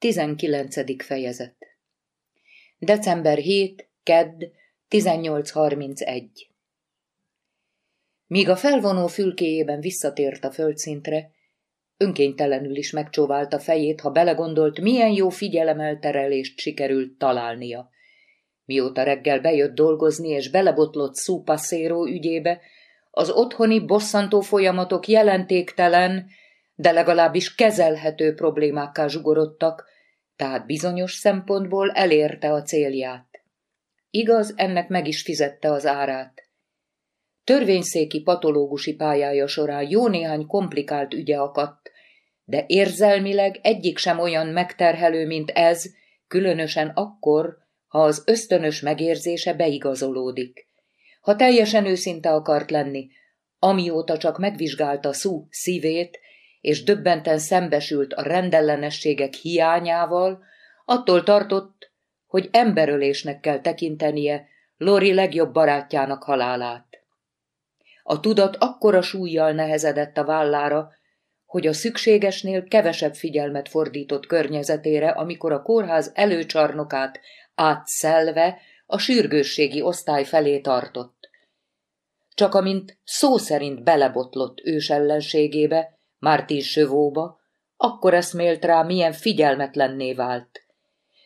19. fejezet December 7, Kedd, 18.31 Míg a felvonó fülkéjében visszatért a földszintre, önkéntelenül is megcsóválta fejét, ha belegondolt, milyen jó figyelemelterelést sikerült találnia. Mióta reggel bejött dolgozni és belebotlott szúpasszéró ügyébe, az otthoni bosszantó folyamatok jelentéktelen, de legalábbis kezelhető problémákkal zsugorodtak, tehát bizonyos szempontból elérte a célját. Igaz, ennek meg is fizette az árát. Törvényszéki patológusi pályája során jó néhány komplikált ügye akadt, de érzelmileg egyik sem olyan megterhelő, mint ez, különösen akkor, ha az ösztönös megérzése beigazolódik. Ha teljesen őszinte akart lenni, amióta csak megvizsgálta Szú szívét, és döbbenten szembesült a rendellenességek hiányával, attól tartott, hogy emberölésnek kell tekintenie Lori legjobb barátjának halálát. A tudat akkora súlyjal nehezedett a vállára, hogy a szükségesnél kevesebb figyelmet fordított környezetére, amikor a kórház előcsarnokát átszelve a sürgősségi osztály felé tartott. Csak amint szó szerint belebotlott ős ellenségébe, Mártin Sövóba, akkor eszmélt rá, milyen figyelmetlenné vált.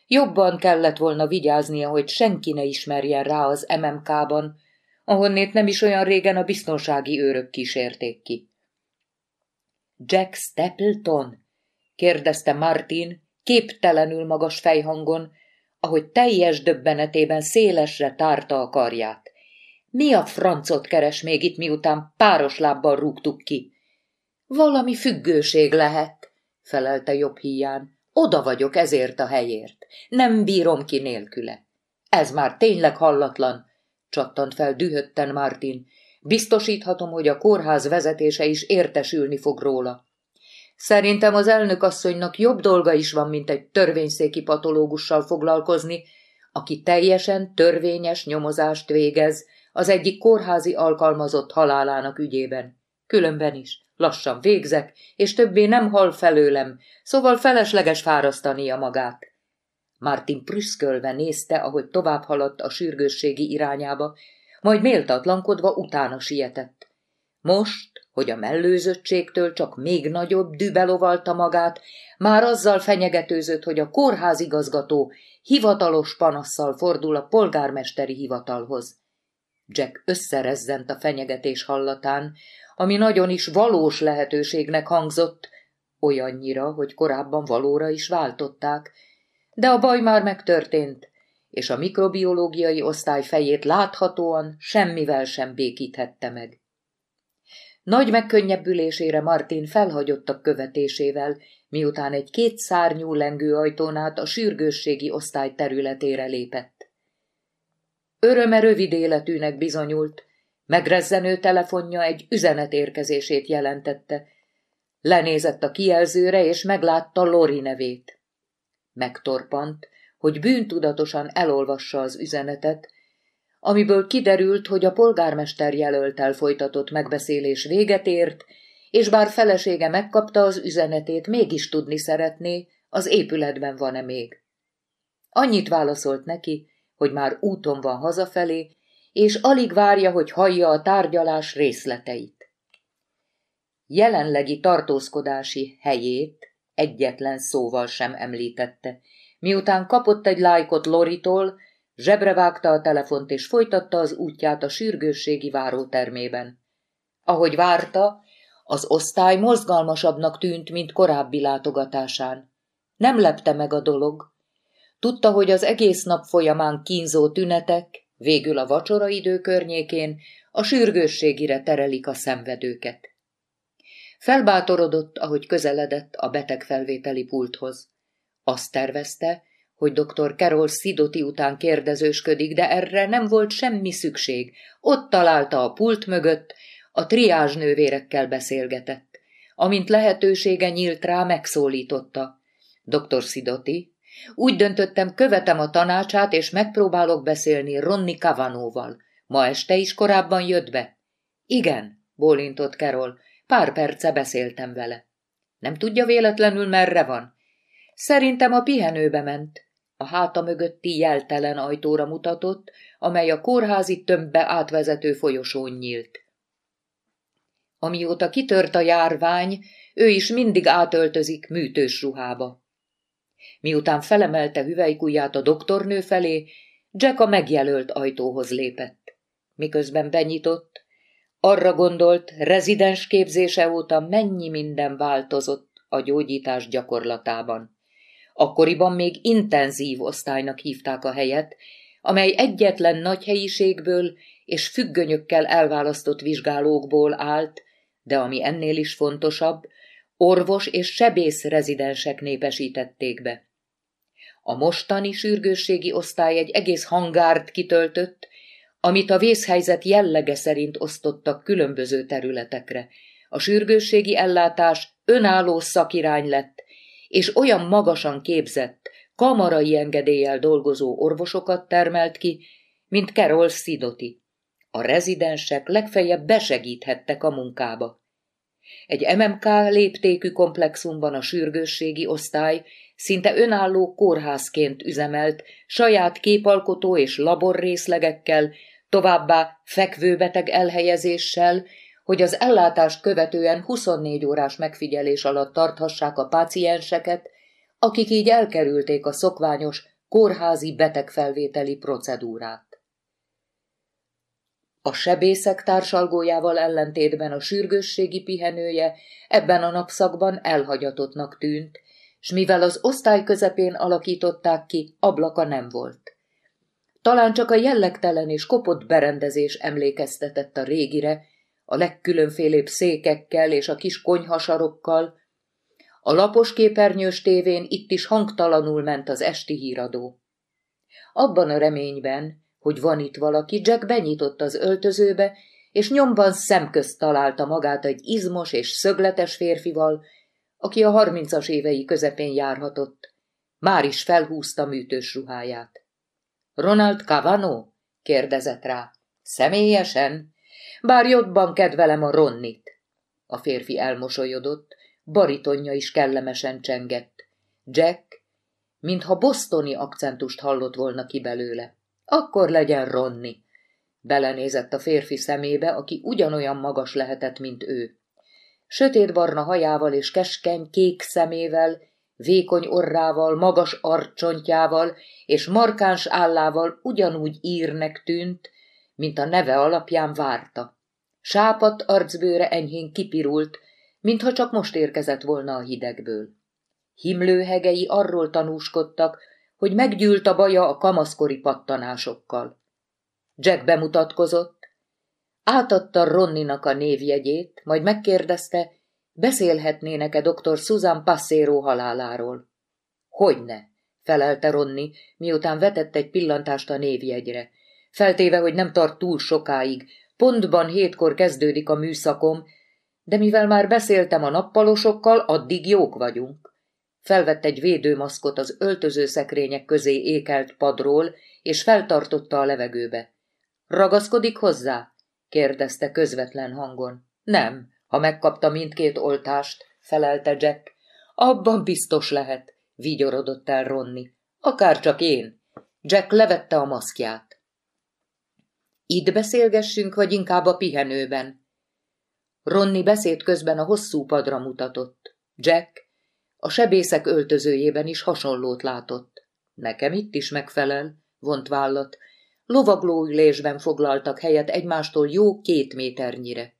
Jobban kellett volna vigyáznia, hogy senki ne ismerjen rá az MMK-ban, ahonnét nem is olyan régen a biztonsági őrök kísérték ki. Jack Stapleton? kérdezte Martin, képtelenül magas fejhangon, ahogy teljes döbbenetében szélesre tárta a karját. Mi a francot keres még itt, miután páros lábbal rúgtuk ki? Valami függőség lehet, felelte jobb híján. Oda vagyok ezért a helyért. Nem bírom ki nélküle. Ez már tényleg hallatlan, csattant fel dühötten Martin. Biztosíthatom, hogy a kórház vezetése is értesülni fog róla. Szerintem az elnök asszonynak jobb dolga is van, mint egy törvényszéki patológussal foglalkozni, aki teljesen törvényes nyomozást végez az egyik kórházi alkalmazott halálának ügyében. Különben is. Lassan végzek, és többé nem hal felőlem, szóval felesleges fárasztania magát. Martin prüszkölve nézte, ahogy tovább haladt a sürgősségi irányába, majd méltatlankodva utána sietett. Most, hogy a mellőzöttségtől csak még nagyobb dübe lovalta magát, már azzal fenyegetőzött, hogy a kórházigazgató hivatalos panasszal fordul a polgármesteri hivatalhoz. Jack összerezzent a fenyegetés hallatán, ami nagyon is valós lehetőségnek hangzott, olyannyira, hogy korábban valóra is váltották, de a baj már megtörtént, és a mikrobiológiai osztály fejét láthatóan semmivel sem békíthette meg. Nagy megkönnyebbülésére Martin felhagyott a követésével, miután egy két szárnyú lengő ajtón át a sürgősségi osztály területére lépett. Öröme rövid életűnek bizonyult, Megrezzenő telefonja egy üzenet érkezését jelentette. Lenézett a kijelzőre, és meglátta Lori nevét. Megtorpant, hogy bűntudatosan elolvassa az üzenetet, amiből kiderült, hogy a polgármester jelöltel folytatott megbeszélés véget ért, és bár felesége megkapta az üzenetét, mégis tudni szeretné, az épületben van-e még. Annyit válaszolt neki, hogy már úton van hazafelé, és alig várja, hogy hallja a tárgyalás részleteit. Jelenlegi tartózkodási helyét egyetlen szóval sem említette. Miután kapott egy lájkot Loritól, zsebre vágta a telefont és folytatta az útját a sürgősségi várótermében. Ahogy várta, az osztály mozgalmasabbnak tűnt, mint korábbi látogatásán. Nem lepte meg a dolog. Tudta, hogy az egész nap folyamán kínzó tünetek, Végül a vacsora idő környékén a sürgősségire terelik a szenvedőket. Felbátorodott, ahogy közeledett a betegfelvételi pulthoz. Azt tervezte, hogy dr. Carol Szidoti után kérdezősködik, de erre nem volt semmi szükség. Ott találta a pult mögött, a triázs nővérekkel beszélgetett. Amint lehetősége nyílt rá, megszólította. Dr. Szidoti, úgy döntöttem, követem a tanácsát, és megpróbálok beszélni Ronni Kavanóval. Ma este is korábban jött be? Igen, bólintott Carol. Pár perce beszéltem vele. Nem tudja véletlenül, merre van? Szerintem a pihenőbe ment. A háta mögötti jeltelen ajtóra mutatott, amely a kórházi tömbbe átvezető folyosón nyílt. Amióta kitört a járvány, ő is mindig átöltözik műtős ruhába. Miután felemelte hüvelykujját a doktornő felé, Jack a megjelölt ajtóhoz lépett. Miközben benyitott, arra gondolt, rezidens képzése óta mennyi minden változott a gyógyítás gyakorlatában. Akkoriban még intenzív osztálynak hívták a helyet, amely egyetlen nagy helyiségből és függönyökkel elválasztott vizsgálókból állt, de ami ennél is fontosabb, orvos és sebész rezidensek népesítették be. A mostani sürgősségi osztály egy egész hangárt kitöltött, amit a vészhelyzet jellege szerint osztottak különböző területekre. A sürgősségi ellátás önálló szakirány lett, és olyan magasan képzett, kamarai engedéllyel dolgozó orvosokat termelt ki, mint Carol Sidoti. A rezidensek legfeljebb besegíthettek a munkába. Egy MMK léptékű komplexumban a sürgősségi osztály szinte önálló kórházként üzemelt, saját képalkotó és laborrészlegekkel, továbbá fekvőbeteg elhelyezéssel, hogy az ellátást követően 24 órás megfigyelés alatt tarthassák a pácienseket, akik így elkerülték a szokványos kórházi betegfelvételi procedúrát. A sebészek társalgójával ellentétben a sürgősségi pihenője ebben a napszakban elhagyatottnak tűnt, s mivel az osztály közepén alakították ki, ablaka nem volt. Talán csak a jellegtelen és kopott berendezés emlékeztetett a régire, a legkülönfélébb székekkel és a kis konyhasarokkal. A lapos képernyős tévén itt is hangtalanul ment az esti híradó. Abban a reményben, hogy van itt valaki, Jack benyitott az öltözőbe, és nyomban szemközt találta magát egy izmos és szögletes férfival, aki a harmincas évei közepén járhatott. Már is felhúzta műtős ruháját. Ronald Cavano? kérdezett rá. Személyesen? Bár jobban kedvelem a Ronnit. A férfi elmosolyodott, baritonja is kellemesen csengett. Jack, mintha bosztoni akcentust hallott volna ki belőle. Akkor legyen Ronni. Belenézett a férfi szemébe, aki ugyanolyan magas lehetett, mint ő. Sötétbarna hajával és keskeny kék szemével, vékony orrával, magas arcsontjával és markáns állával ugyanúgy írnek tűnt, mint a neve alapján várta. Sápat arcbőre enyhén kipirult, mintha csak most érkezett volna a hidegből. Himlőhegei arról tanúskodtak, hogy meggyűlt a baja a kamaszkori pattanásokkal. Jack bemutatkozott, átadta Ronninak a névjegyét, majd megkérdezte, beszélhetnének-e dr. Susan Passero haláláról. Hogyne, felelte Ronni, miután vetett egy pillantást a névjegyre. Feltéve, hogy nem tart túl sokáig, pontban hétkor kezdődik a műszakom, de mivel már beszéltem a nappalosokkal, addig jók vagyunk. Felvett egy védőmaszkot az öltözőszekrények közé ékelt padról, és feltartotta a levegőbe. Ragaszkodik hozzá? Kérdezte közvetlen hangon. Nem, ha megkapta mindkét oltást, felelte Jack. Abban biztos lehet, vigyorodott el Ronni. Akár csak én. Jack levette a maszkját. Itt beszélgessünk, vagy inkább a pihenőben? Ronni beszéd közben a hosszú padra mutatott. Jack a sebészek öltözőjében is hasonlót látott. Nekem itt is megfelel, vont vállat. Lovagló ülésben foglaltak helyet egymástól jó két méternyire.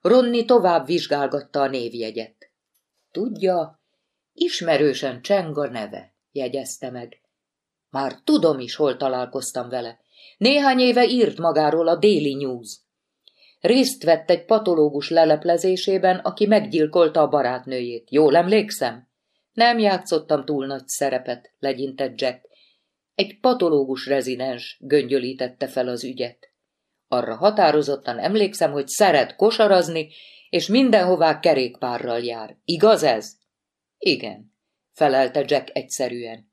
Ronni tovább vizsgálgatta a névjegyet. Tudja, ismerősen cseng a neve, jegyezte meg. Már tudom is, hol találkoztam vele. Néhány éve írt magáról a Daily News. Részt vett egy patológus leleplezésében, aki meggyilkolta a barátnőjét. Jól emlékszem? Nem játszottam túl nagy szerepet, legyintett Jack. Egy patológus rezidens göngyölítette fel az ügyet. Arra határozottan emlékszem, hogy szeret kosarazni, és mindenhová kerékpárral jár. Igaz ez? Igen, felelte Jack egyszerűen.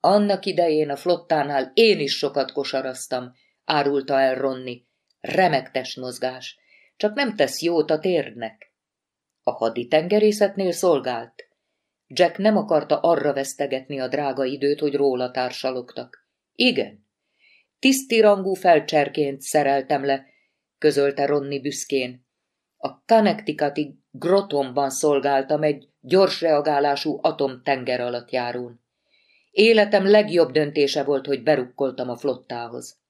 Annak idején a flottánál én is sokat kosaraztam, árulta el Ronni. Remek mozgás, csak nem tesz jót a térdnek. A haditengerészetnél szolgált. Jack nem akarta arra vesztegetni a drága időt, hogy róla társalogtak. Igen, tisztirangú felcserként szereltem le, közölte Ronni büszkén. A Connecticuti grotomban szolgáltam egy gyors reagálású atomtenger alatt járón. Életem legjobb döntése volt, hogy berukkoltam a flottához.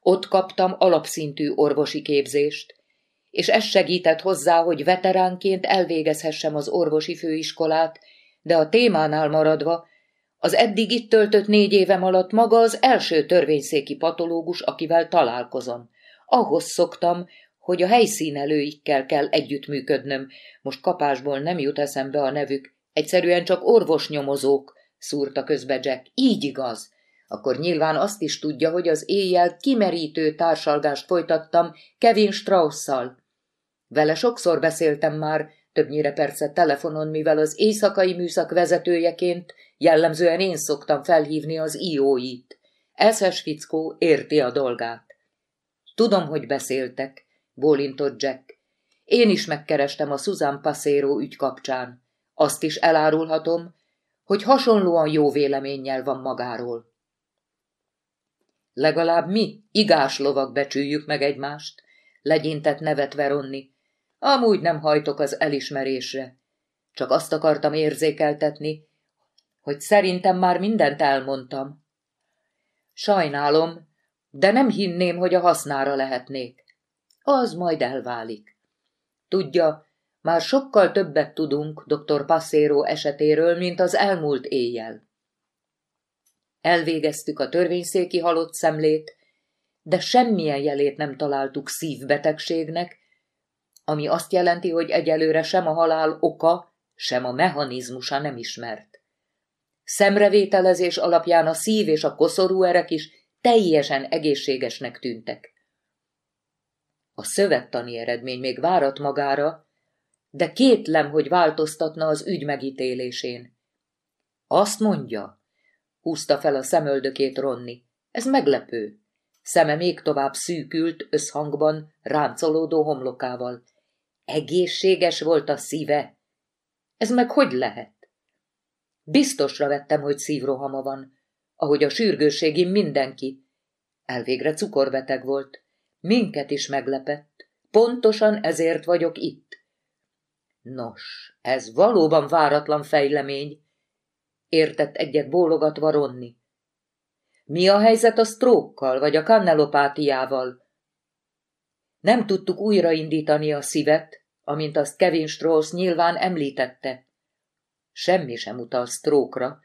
Ott kaptam alapszintű orvosi képzést, és ez segített hozzá, hogy veteránként elvégezhessem az orvosi főiskolát, de a témánál maradva, az eddig itt töltött négy évem alatt maga az első törvényszéki patológus, akivel találkozom. Ahhoz szoktam, hogy a helyszínelőikkel kell együttműködnöm. Most kapásból nem jut eszembe a nevük. Egyszerűen csak orvosnyomozók, szúrta közbe Jack. Így igaz. Akkor nyilván azt is tudja, hogy az éjjel kimerítő társalgást folytattam Kevin Strausszal. Vele sokszor beszéltem már, többnyire persze telefonon, mivel az éjszakai műszak vezetőjeként jellemzően én szoktam felhívni az ióit. Eszes fickó érti a dolgát. Tudom, hogy beszéltek, bólintott Jack. Én is megkerestem a Susan Passero ügy kapcsán. Azt is elárulhatom, hogy hasonlóan jó véleménnyel van magáról. Legalább mi, igás lovak becsüljük meg egymást, legyintett nevet Veronni. Amúgy nem hajtok az elismerésre. Csak azt akartam érzékeltetni, hogy szerintem már mindent elmondtam. Sajnálom, de nem hinném, hogy a hasznára lehetnék. Az majd elválik. Tudja, már sokkal többet tudunk dr. Passero esetéről, mint az elmúlt éjjel. Elvégeztük a törvényszéki halott szemlét, de semmilyen jelét nem találtuk szívbetegségnek, ami azt jelenti, hogy egyelőre sem a halál oka, sem a mechanizmusa nem ismert. Szemrevételezés alapján a szív és a koszorú erek is teljesen egészségesnek tűntek. A szövettani eredmény még várat magára, de kétlem, hogy változtatna az ügy megítélésén. Azt mondja, húzta fel a szemöldökét Ronni. Ez meglepő. Szeme még tovább szűkült, összhangban, ráncolódó homlokával. Egészséges volt a szíve. Ez meg hogy lehet? Biztosra vettem, hogy szívrohama van, ahogy a sürgősségi mindenki. Elvégre cukorbeteg volt. Minket is meglepett. Pontosan ezért vagyok itt. Nos, ez valóban váratlan fejlemény, értett egyet bólogatva Ronni. Mi a helyzet a sztrókkal, vagy a kannelopátiával? Nem tudtuk újraindítani a szívet, amint azt Kevin Strauss nyilván említette. Semmi sem utal sztrókra,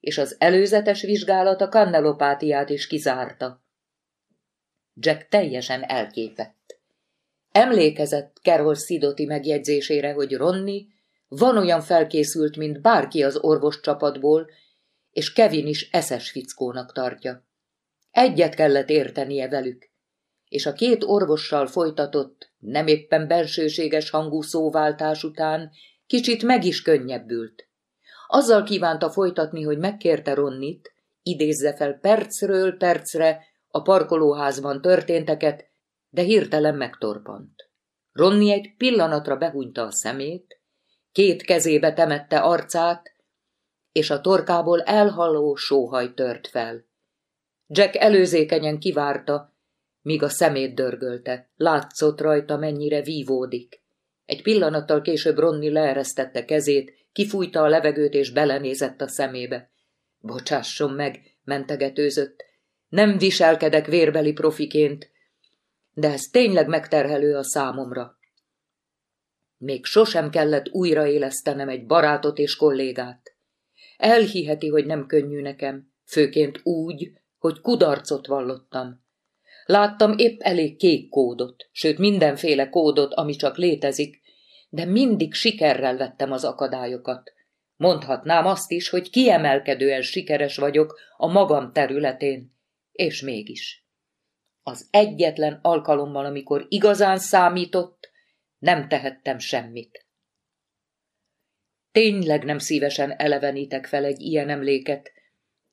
és az előzetes vizsgálat a kannelopátiát is kizárta. Jack teljesen elképett. Emlékezett Carol Szidoti megjegyzésére, hogy Ronni van olyan felkészült, mint bárki az orvos csapatból, és Kevin is eszes fickónak tartja. Egyet kellett értenie velük, és a két orvossal folytatott, nem éppen bensőséges hangú szóváltás után kicsit meg is könnyebbült. Azzal kívánta folytatni, hogy megkérte Ronnit, idézze fel percről percre a parkolóházban történteket, de hirtelen megtorpant. Ronni egy pillanatra behúnyta a szemét, két kezébe temette arcát, és a torkából elhaló sóhaj tört fel. Jack előzékenyen kivárta, míg a szemét dörgölte. Látszott rajta, mennyire vívódik. Egy pillanattal később Ronni leeresztette kezét, kifújta a levegőt és belenézett a szemébe. Bocsásson meg, mentegetőzött. Nem viselkedek vérbeli profiként, de ez tényleg megterhelő a számomra. Még sosem kellett újraélesztenem egy barátot és kollégát. Elhiheti, hogy nem könnyű nekem, főként úgy, hogy kudarcot vallottam. Láttam épp elég kék kódot, sőt mindenféle kódot, ami csak létezik, de mindig sikerrel vettem az akadályokat. Mondhatnám azt is, hogy kiemelkedően sikeres vagyok a magam területén, és mégis. Az egyetlen alkalommal, amikor igazán számított, nem tehettem semmit. Tényleg nem szívesen elevenítek fel egy ilyen emléket,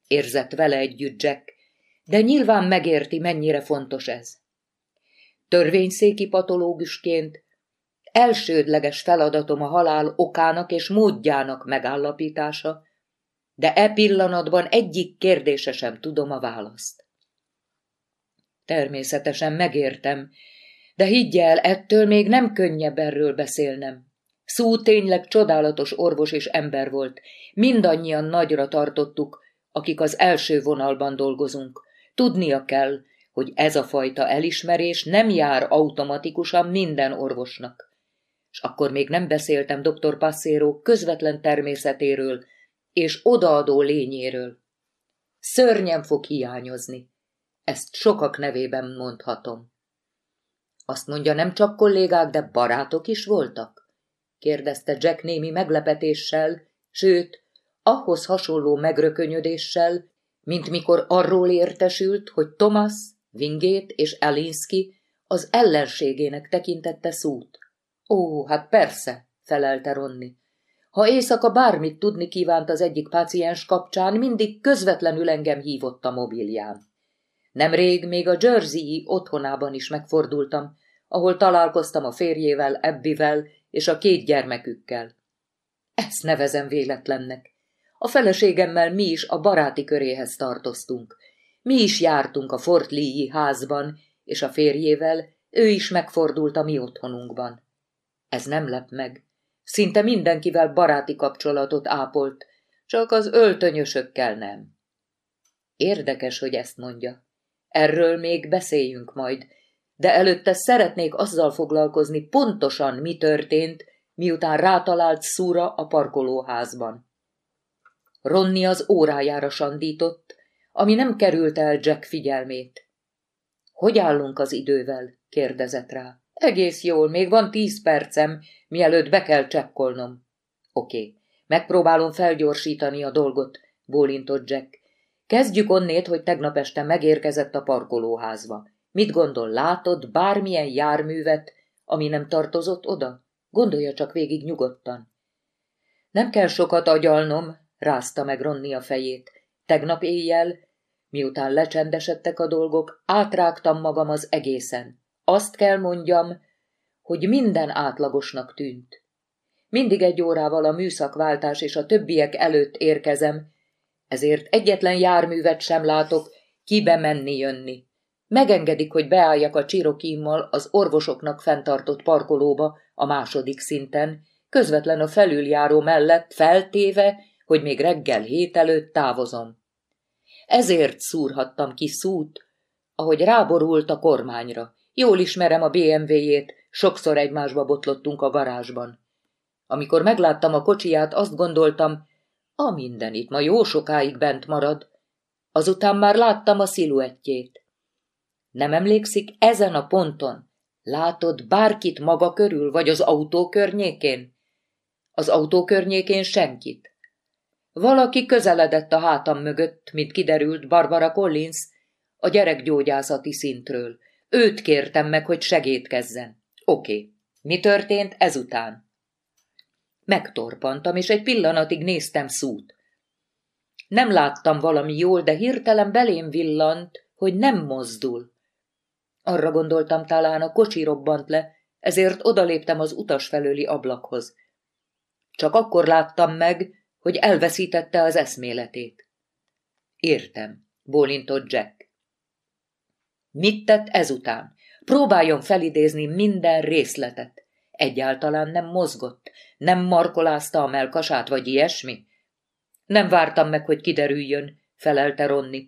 érzett vele együtt Jack, de nyilván megérti, mennyire fontos ez. Törvényszéki patológusként Elsődleges feladatom a halál okának és módjának megállapítása, de e pillanatban egyik kérdése sem tudom a választ. Természetesen megértem, de higgy el, ettől még nem könnyebb erről beszélnem. Szú tényleg csodálatos orvos és ember volt. Mindannyian nagyra tartottuk, akik az első vonalban dolgozunk. Tudnia kell, hogy ez a fajta elismerés nem jár automatikusan minden orvosnak. És akkor még nem beszéltem dr. Passero közvetlen természetéről és odaadó lényéről. Szörnyen fog hiányozni. Ezt sokak nevében mondhatom. Azt mondja, nem csak kollégák, de barátok is voltak? kérdezte Jack némi meglepetéssel, sőt, ahhoz hasonló megrökönyödéssel, mint mikor arról értesült, hogy Thomas, Vingét és Elinsky az ellenségének tekintette szút. Ó, hát persze, felelte Ronni. Ha éjszaka bármit tudni kívánt az egyik páciens kapcsán, mindig közvetlenül engem hívott a mobilján. Nemrég még a Jersey otthonában is megfordultam, ahol találkoztam a férjével, Ebbivel és a két gyermekükkel. Ezt nevezem véletlennek. A feleségemmel mi is a baráti köréhez tartoztunk. Mi is jártunk a Fort Lee-i házban, és a férjével ő is megfordult a mi otthonunkban. Ez nem lep meg. Szinte mindenkivel baráti kapcsolatot ápolt, csak az öltönyösökkel nem. Érdekes, hogy ezt mondja. Erről még beszéljünk majd, de előtte szeretnék azzal foglalkozni pontosan, mi történt, miután rátalált Szúra a parkolóházban. Ronni az órájára sandított, ami nem került el Jack figyelmét. Hogy állunk az idővel? kérdezett rá. Egész jól, még van tíz percem, mielőtt be kell csekkolnom. Oké, megpróbálom felgyorsítani a dolgot, bólintott Jack. Kezdjük onnét, hogy tegnap este megérkezett a parkolóházba. Mit gondol, látod bármilyen járművet, ami nem tartozott oda? Gondolja csak végig nyugodtan. Nem kell sokat agyalnom, rázta meg Ronni a fejét. Tegnap éjjel, miután lecsendesedtek a dolgok, átrágtam magam az egészen. Azt kell mondjam, hogy minden átlagosnak tűnt. Mindig egy órával a műszakváltás és a többiek előtt érkezem, ezért egyetlen járművet sem látok, kibe menni-jönni. Megengedik, hogy beálljak a csirokimmal az orvosoknak fenntartott parkolóba a második szinten, közvetlen a felüljáró mellett feltéve, hogy még reggel hét előtt távozom. Ezért szúrhattam ki szút, ahogy ráborult a kormányra. Jól ismerem a BMW-jét, sokszor egymásba botlottunk a garázsban. Amikor megláttam a kocsiját, azt gondoltam, a minden itt ma jó sokáig bent marad. Azután már láttam a sziluettjét. Nem emlékszik ezen a ponton? Látod bárkit maga körül, vagy az autó környékén? Az autó környékén senkit. Valaki közeledett a hátam mögött, mint kiderült Barbara Collins, a gyerekgyógyászati szintről. Őt kértem meg, hogy segítkezzen. Oké. Okay. Mi történt ezután? Megtorpantam, és egy pillanatig néztem szút. Nem láttam valami jól, de hirtelen belém villant, hogy nem mozdul. Arra gondoltam, talán a kocsi robbant le, ezért odaléptem az utas felőli ablakhoz. Csak akkor láttam meg, hogy elveszítette az eszméletét. Értem, bólintott Jack. Mit tett ezután? Próbáljon felidézni minden részletet. Egyáltalán nem mozgott, nem markolázta a melkasát, vagy ilyesmi? Nem vártam meg, hogy kiderüljön, felelte Ronni.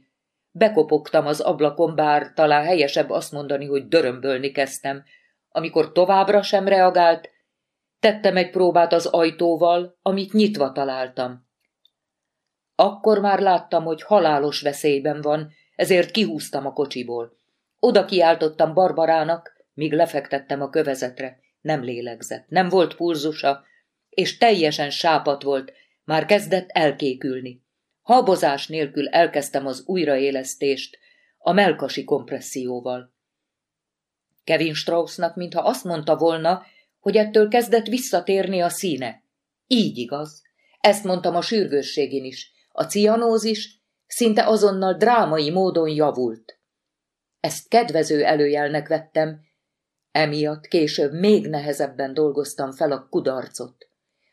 Bekopogtam az ablakon, bár talán helyesebb azt mondani, hogy dörömbölni kezdtem. Amikor továbbra sem reagált, tettem egy próbát az ajtóval, amit nyitva találtam. Akkor már láttam, hogy halálos veszélyben van, ezért kihúztam a kocsiból. Oda kiáltottam Barbarának, míg lefektettem a kövezetre. Nem lélegzett, nem volt pulzusa, és teljesen sápat volt, már kezdett elkékülni. Habozás nélkül elkezdtem az újraélesztést a melkasi kompresszióval. Kevin Straussnak, mintha azt mondta volna, hogy ettől kezdett visszatérni a színe. Így igaz. Ezt mondtam a sürgősségén is. A cianózis szinte azonnal drámai módon javult. Ezt kedvező előjelnek vettem, Emiatt később még nehezebben dolgoztam fel a kudarcot.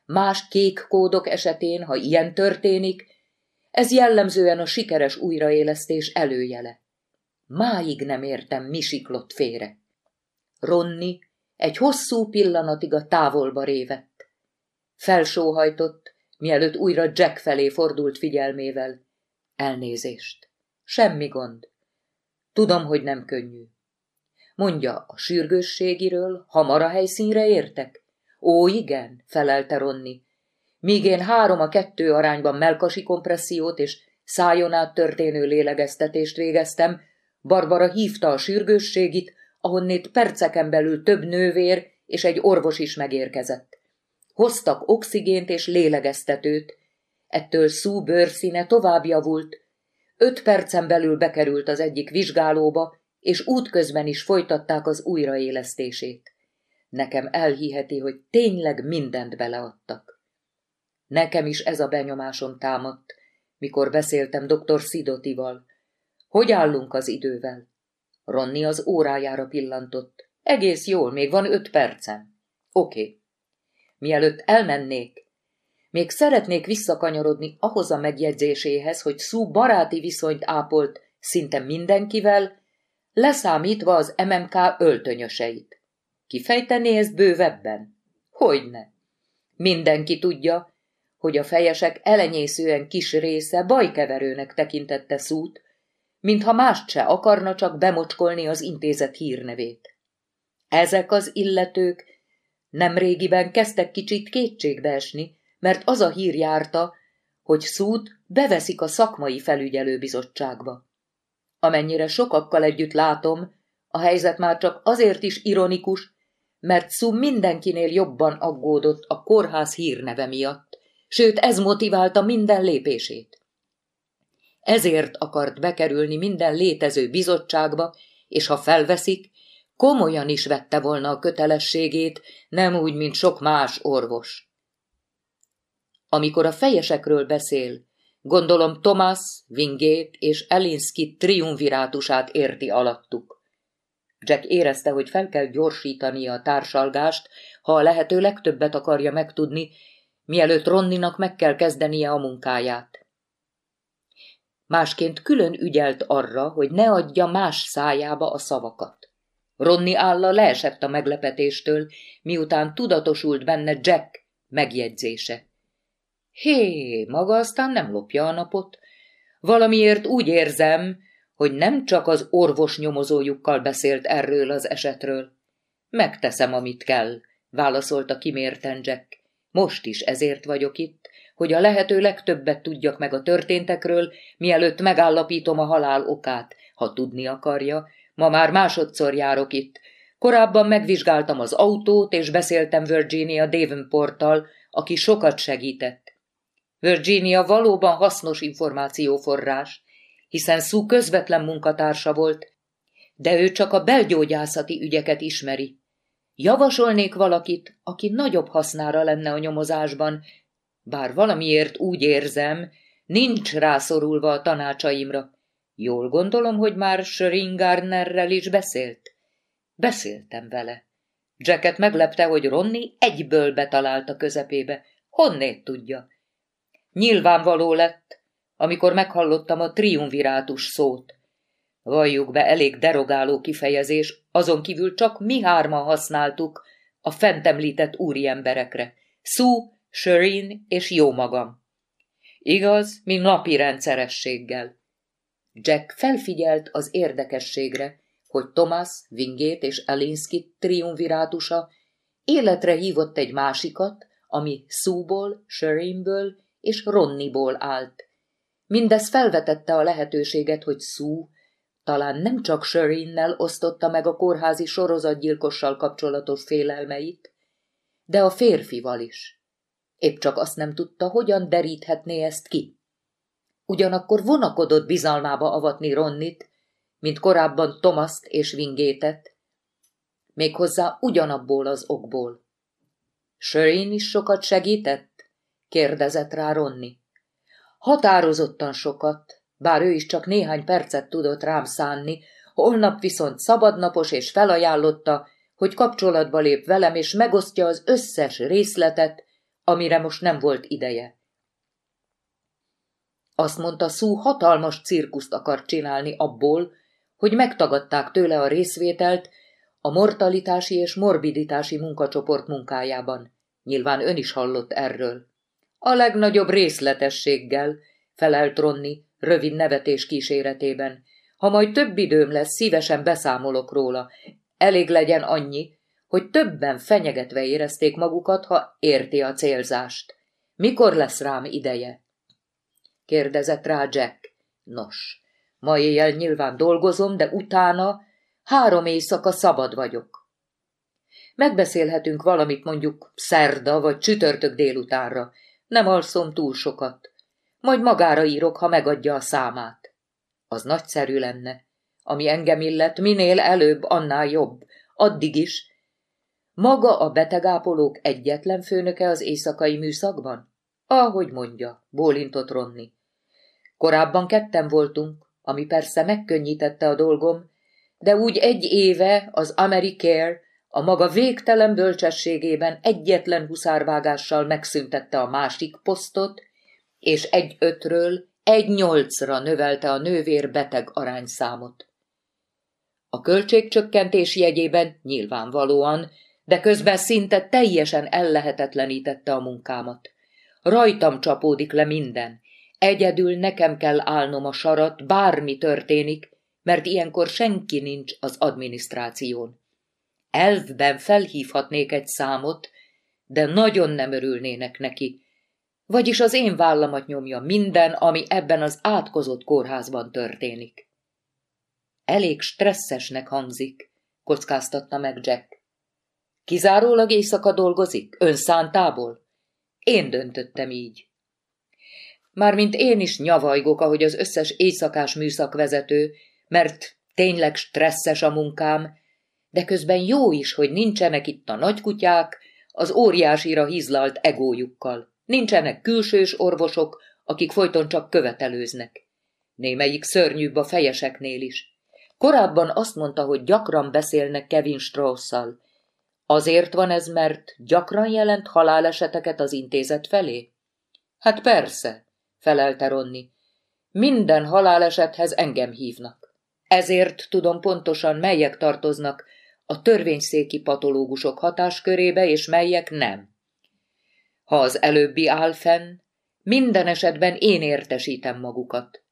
Más kék kódok esetén, ha ilyen történik, ez jellemzően a sikeres újraélesztés előjele. Máig nem értem, mi siklott félre. Ronni egy hosszú pillanatig a távolba révett. Felsóhajtott, mielőtt újra Jack felé fordult figyelmével. Elnézést. Semmi gond. Tudom, hogy nem könnyű. Mondja, a sürgősségiről hamar a helyszínre értek? Ó, igen, felelte Ronni. Míg én három a kettő arányban melkasi kompressziót és szájon át történő lélegeztetést végeztem, Barbara hívta a sürgősségit, ahonnét perceken belül több nővér és egy orvos is megérkezett. Hoztak oxigént és lélegeztetőt, ettől szú bőrszíne tovább javult, öt percen belül bekerült az egyik vizsgálóba, és útközben is folytatták az újraélesztését. Nekem elhiheti, hogy tényleg mindent beleadtak. Nekem is ez a benyomásom támadt, mikor beszéltem dr. Szidotival. Hogy állunk az idővel? Ronni az órájára pillantott. Egész jól, még van öt percem. Oké. Mielőtt elmennék, még szeretnék visszakanyarodni ahhoz a megjegyzéséhez, hogy Szú baráti viszonyt ápolt szinte mindenkivel, leszámítva az MMK öltönyöseit. Kifejtené ezt bővebben? Hogyne. Mindenki tudja, hogy a fejesek elenyészően kis része bajkeverőnek tekintette szút, mintha mást se akarna csak bemocskolni az intézet hírnevét. Ezek az illetők nemrégiben kezdtek kicsit kétségbe esni, mert az a hír járta, hogy szút beveszik a szakmai felügyelőbizottságba. Amennyire sokakkal együtt látom, a helyzet már csak azért is ironikus, mert Szú mindenkinél jobban aggódott a kórház hírneve miatt, sőt ez motiválta minden lépését. Ezért akart bekerülni minden létező bizottságba, és ha felveszik, komolyan is vette volna a kötelességét, nem úgy, mint sok más orvos. Amikor a fejesekről beszél, gondolom Thomas, Wingate és Elinski triumvirátusát érti alattuk. Jack érezte, hogy fel kell gyorsítania a társalgást, ha a lehető legtöbbet akarja megtudni, mielőtt Ronninak meg kell kezdenie a munkáját. Másként külön ügyelt arra, hogy ne adja más szájába a szavakat. Ronni álla leesett a meglepetéstől, miután tudatosult benne Jack megjegyzése. Hé, maga aztán nem lopja a napot. Valamiért úgy érzem, hogy nem csak az orvos nyomozójukkal beszélt erről az esetről. Megteszem, amit kell, válaszolta kimérten Jack. Most is ezért vagyok itt, hogy a lehető legtöbbet tudjak meg a történtekről, mielőtt megállapítom a halál okát, ha tudni akarja. Ma már másodszor járok itt. Korábban megvizsgáltam az autót, és beszéltem Virginia Davenporttal, aki sokat segített. Virginia valóban hasznos információforrás, hiszen Szú közvetlen munkatársa volt, de ő csak a belgyógyászati ügyeket ismeri. Javasolnék valakit, aki nagyobb hasznára lenne a nyomozásban, bár valamiért úgy érzem, nincs rászorulva a tanácsaimra. Jól gondolom, hogy már Schringarnerrel is beszélt? Beszéltem vele. Jacket meglepte, hogy Ronni egyből betalált a közepébe. Honnét tudja? Nyilvánvaló lett, amikor meghallottam a triumvirátus szót. Valljuk be, elég derogáló kifejezés, azon kívül csak mi hárman használtuk a fent említett úriemberekre. Szú, Shireen és jó magam. Igaz, mi napi rendszerességgel. Jack felfigyelt az érdekességre, hogy Thomas, Wingate és Elinsky triumvirátusa életre hívott egy másikat, ami Szúból, Shireenből és Ronniból állt. Mindez felvetette a lehetőséget, hogy Szú talán nem csak Shereennel osztotta meg a kórházi sorozatgyilkossal kapcsolatos félelmeit, de a férfival is. Épp csak azt nem tudta, hogyan deríthetné ezt ki. Ugyanakkor vonakodott bizalmába avatni Ronnit, mint korábban Tomaszt és Vingétet, méghozzá ugyanabból az okból. Sörén is sokat segített? kérdezett rá Ronni. Határozottan sokat, bár ő is csak néhány percet tudott rám szánni, holnap viszont szabadnapos és felajánlotta, hogy kapcsolatba lép velem, és megosztja az összes részletet, amire most nem volt ideje. Azt mondta, Szú hatalmas cirkuszt akart csinálni abból, hogy megtagadták tőle a részvételt a mortalitási és morbiditási munkacsoport munkájában. Nyilván ön is hallott erről. A legnagyobb részletességgel, felelt Ronni, rövid nevetés kíséretében. Ha majd több időm lesz, szívesen beszámolok róla. Elég legyen annyi, hogy többen fenyegetve érezték magukat, ha érti a célzást. Mikor lesz rám ideje? kérdezett rá Jack. Nos, ma éjjel nyilván dolgozom, de utána három éjszaka szabad vagyok. Megbeszélhetünk valamit mondjuk szerda vagy csütörtök délutánra. Nem alszom túl sokat. Majd magára írok, ha megadja a számát. Az nagyszerű lenne. Ami engem illet, minél előbb, annál jobb. Addig is. Maga a betegápolók egyetlen főnöke az éjszakai műszakban? Ahogy mondja, bólintott Ronni. Korábban ketten voltunk, ami persze megkönnyítette a dolgom, de úgy egy éve az Americare a maga végtelen bölcsességében egyetlen huszárvágással megszüntette a másik posztot, és egy ötről egy nyolcra növelte a nővér beteg arányszámot. A költségcsökkentés jegyében nyilvánvalóan, de közben szinte teljesen ellehetetlenítette a munkámat. Rajtam csapódik le minden. Egyedül nekem kell állnom a sarat, bármi történik, mert ilyenkor senki nincs az adminisztráción. Elvben felhívhatnék egy számot, de nagyon nem örülnének neki, vagyis az én vállamat nyomja minden, ami ebben az átkozott kórházban történik. Elég stresszesnek hangzik, kockáztatta meg Jack. Kizárólag éjszaka dolgozik, önszántából? Én döntöttem így. Mármint én is nyavajgok, ahogy az összes éjszakás műszakvezető, mert tényleg stresszes a munkám, de közben jó is, hogy nincsenek itt a nagykutyák, az óriásira hízlalt egójukkal. Nincsenek külsős orvosok, akik folyton csak követelőznek. Némelyik szörnyűbb a fejeseknél is. Korábban azt mondta, hogy gyakran beszélnek Kevin Strauss-szal. Azért van ez, mert gyakran jelent haláleseteket az intézet felé? Hát persze, felelte Ronni. Minden halálesethez engem hívnak. Ezért tudom pontosan, melyek tartoznak a törvényszéki patológusok hatáskörébe, és melyek nem. Ha az előbbi áll fenn, minden esetben én értesítem magukat.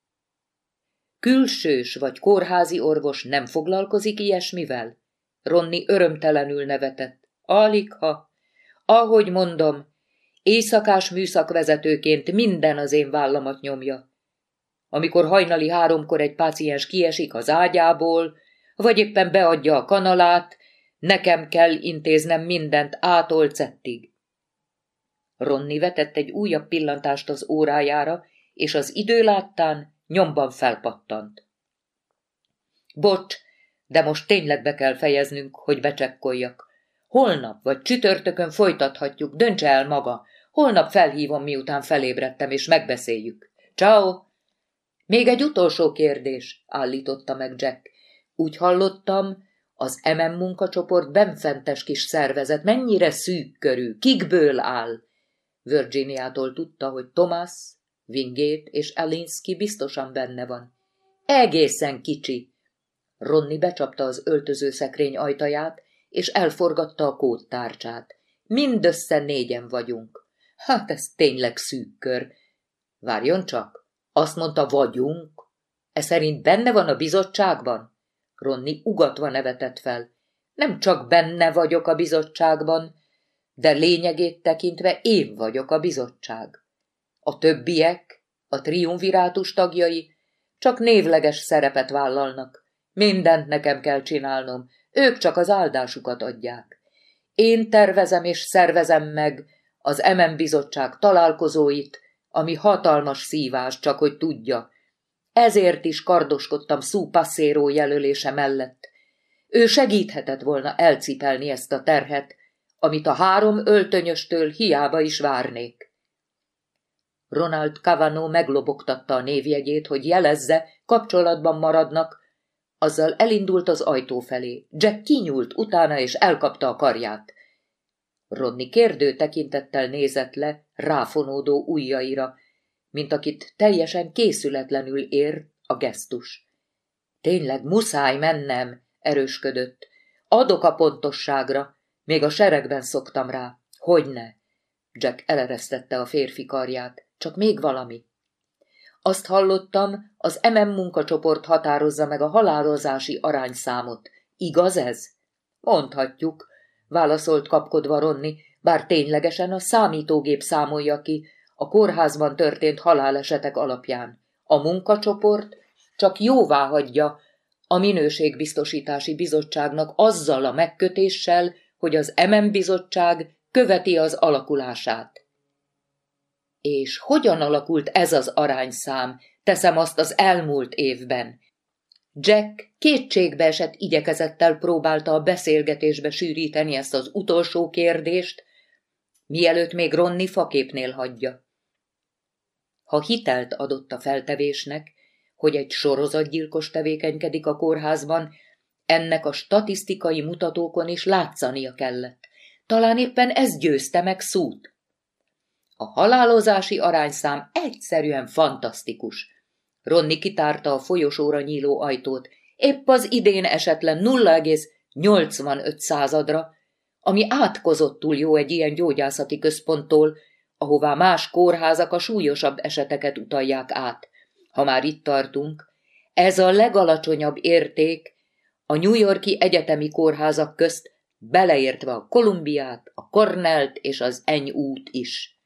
Külsős vagy kórházi orvos nem foglalkozik ilyesmivel? Ronni örömtelenül nevetett. Alig ha. Ahogy mondom, éjszakás műszakvezetőként minden az én vállamat nyomja. Amikor hajnali háromkor egy páciens kiesik az ágyából, vagy éppen beadja a kanalát, nekem kell intéznem mindent ától cettig. Ronni vetett egy újabb pillantást az órájára, és az idő láttán nyomban felpattant. Bocs, de most tényleg be kell fejeznünk, hogy becsekkoljak. Holnap vagy csütörtökön folytathatjuk, döntse el maga. Holnap felhívom, miután felébredtem, és megbeszéljük. Ciao. Még egy utolsó kérdés, állította meg Jack. Úgy hallottam, az MM munkacsoport benfentes kis szervezet mennyire szűk körű, kikből áll. Virginiától tudta, hogy Thomas, Wingate és Elinsky biztosan benne van. Egészen kicsi. Ronni becsapta az öltözőszekrény ajtaját, és elforgatta a kódtárcsát. Mindössze négyen vagyunk. Hát ez tényleg szűk kör. Várjon csak, azt mondta vagyunk. E szerint benne van a bizottságban? Ronni ugatva nevetett fel. Nem csak benne vagyok a bizottságban, de lényegét tekintve én vagyok a bizottság. A többiek, a triumvirátus tagjai csak névleges szerepet vállalnak. Mindent nekem kell csinálnom, ők csak az áldásukat adják. Én tervezem és szervezem meg az MM bizottság találkozóit, ami hatalmas szívás, csak hogy tudja. Ezért is kardoskodtam Szú Passero jelölése mellett. Ő segíthetett volna elcipelni ezt a terhet, amit a három öltönyöstől hiába is várnék. Ronald Cavano meglobogtatta a névjegyét, hogy jelezze, kapcsolatban maradnak, Azzal elindult az ajtó felé. Jack kinyúlt utána, és elkapta a karját. Rodney kérdő tekintettel nézett le ráfonódó ujjaira, mint akit teljesen készületlenül ér a gesztus. Tényleg muszáj mennem, erősködött. Adok a pontosságra, még a seregben szoktam rá. Hogyne? Jack eleresztette a férfi karját. Csak még valami. Azt hallottam, az MM munkacsoport határozza meg a halálozási arányszámot. Igaz ez? Mondhatjuk, válaszolt kapkodva Ronni, bár ténylegesen a számítógép számolja ki a kórházban történt halálesetek alapján. A munkacsoport csak jóvá hagyja a Minőségbiztosítási Bizottságnak azzal a megkötéssel, hogy az MM bizottság követi az alakulását. És hogyan alakult ez az arányszám, teszem azt az elmúlt évben? Jack kétségbeesett igyekezettel próbálta a beszélgetésbe sűríteni ezt az utolsó kérdést, mielőtt még Ronni faképnél hagyja. Ha hitelt adott a feltevésnek, hogy egy sorozatgyilkos tevékenykedik a kórházban, ennek a statisztikai mutatókon is látszania kellett. Talán éppen ez győzte meg szút. A halálozási arányszám egyszerűen fantasztikus. Ronni kitárta a folyosóra nyíló ajtót, épp az idén esetlen 0,85 századra, ami átkozottul jó egy ilyen gyógyászati központtól, ahová más kórházak a súlyosabb eseteket utalják át. Ha már itt tartunk, ez a legalacsonyabb érték a New Yorki egyetemi kórházak közt, beleértve a Kolumbiát, a Cornellt és az Eny út is.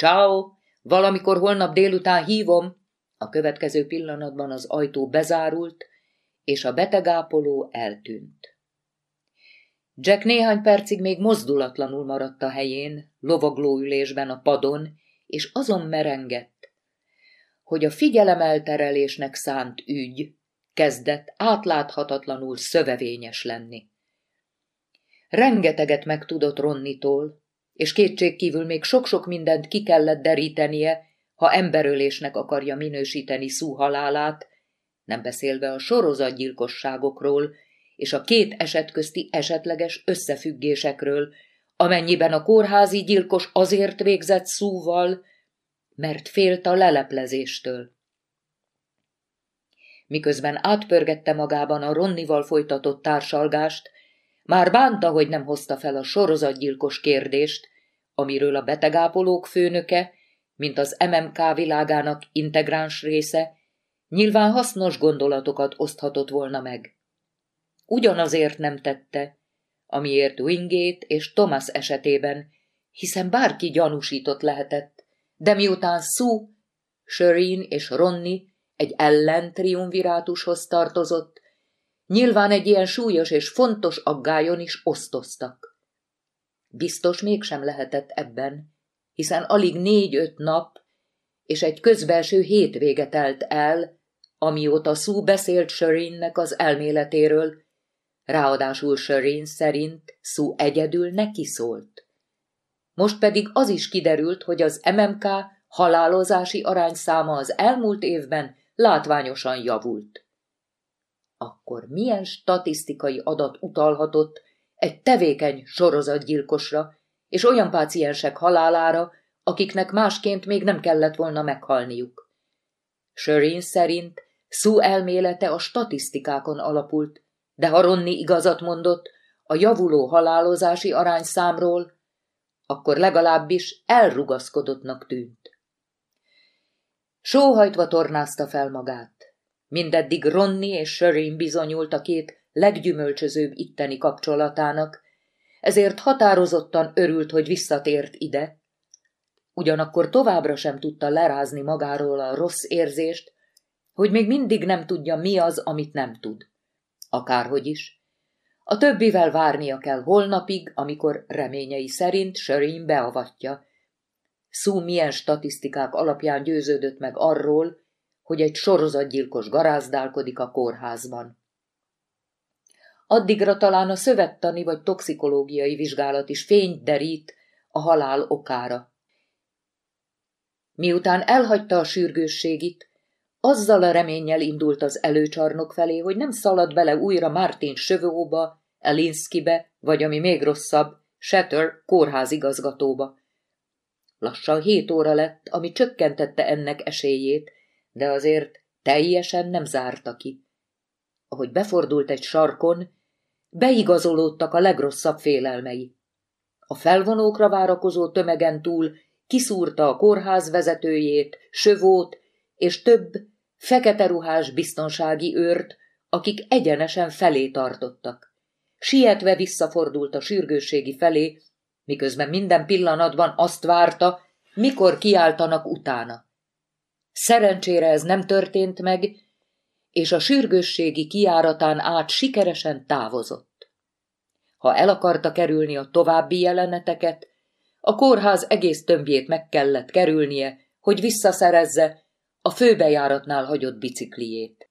Ciao, valamikor holnap délután hívom. A következő pillanatban az ajtó bezárult, és a betegápoló eltűnt. Jack néhány percig még mozdulatlanul maradt a helyén, lovagló ülésben a padon, és azon merengett, hogy a figyelemelterelésnek szánt ügy kezdett átláthatatlanul szövevényes lenni. Rengeteget megtudott Ronnitól, és kétségkívül még sok-sok mindent ki kellett derítenie, ha emberölésnek akarja minősíteni Szú halálát, nem beszélve a sorozatgyilkosságokról és a két eset közti esetleges összefüggésekről, amennyiben a kórházi gyilkos azért végzett Szúval, mert félt a leleplezéstől. Miközben átpörgette magában a Ronnival folytatott társalgást, már bánta, hogy nem hozta fel a sorozatgyilkos kérdést, amiről a betegápolók főnöke, mint az MMK világának integráns része, nyilván hasznos gondolatokat oszthatott volna meg. Ugyanazért nem tette, amiért Wingate és Thomas esetében, hiszen bárki gyanúsított lehetett, de miután Sue, Shireen és Ronnie egy ellen triumvirátushoz tartozott, nyilván egy ilyen súlyos és fontos aggályon is osztoztak. Biztos mégsem lehetett ebben, hiszen alig négy-öt nap és egy közbelső hétvége telt el, amióta Szú beszélt Sörénynek az elméletéről, ráadásul Sörén szerint Szú egyedül neki szólt. Most pedig az is kiderült, hogy az MMK halálozási arányszáma az elmúlt évben látványosan javult. Akkor milyen statisztikai adat utalhatott egy tevékeny sorozatgyilkosra és olyan páciensek halálára, akiknek másként még nem kellett volna meghalniuk. Sörén szerint Szú elmélete a statisztikákon alapult, de ha Ronni igazat mondott a javuló halálozási arányszámról, akkor legalábbis elrugaszkodottnak tűnt. Sóhajtva tornázta fel magát. Mindeddig Ronni és Sörén bizonyult a két leggyümölcsözőbb itteni kapcsolatának, ezért határozottan örült, hogy visszatért ide. Ugyanakkor továbbra sem tudta lerázni magáról a rossz érzést, hogy még mindig nem tudja, mi az, amit nem tud. Akárhogy is. A többivel várnia kell holnapig, amikor reményei szerint Sörén beavatja. Szú milyen statisztikák alapján győződött meg arról, hogy egy sorozatgyilkos garázdálkodik a kórházban. Addigra talán a szövettani vagy toxikológiai vizsgálat is fényt derít a halál okára. Miután elhagyta a sürgősségit, Azzal a reménnyel indult az előcsarnok felé, hogy nem szalad bele újra Martin Sövóba, Elinszkibe, vagy ami még rosszabb, Shatter kórházigazgatóba. Lassan hét óra lett, ami csökkentette ennek esélyét, de azért teljesen nem zárta ki. Ahogy befordult egy sarkon, beigazolódtak a legrosszabb félelmei. A felvonókra várakozó tömegen túl kiszúrta a kórház vezetőjét, sövót és több fekete ruhás biztonsági őrt, akik egyenesen felé tartottak. Sietve visszafordult a sürgőségi felé, miközben minden pillanatban azt várta, mikor kiáltanak utána. Szerencsére ez nem történt meg, és a sürgősségi kiáratán át sikeresen távozott. Ha el akarta kerülni a további jeleneteket, a kórház egész tömbjét meg kellett kerülnie, hogy visszaszerezze a főbejáratnál hagyott bicikliét.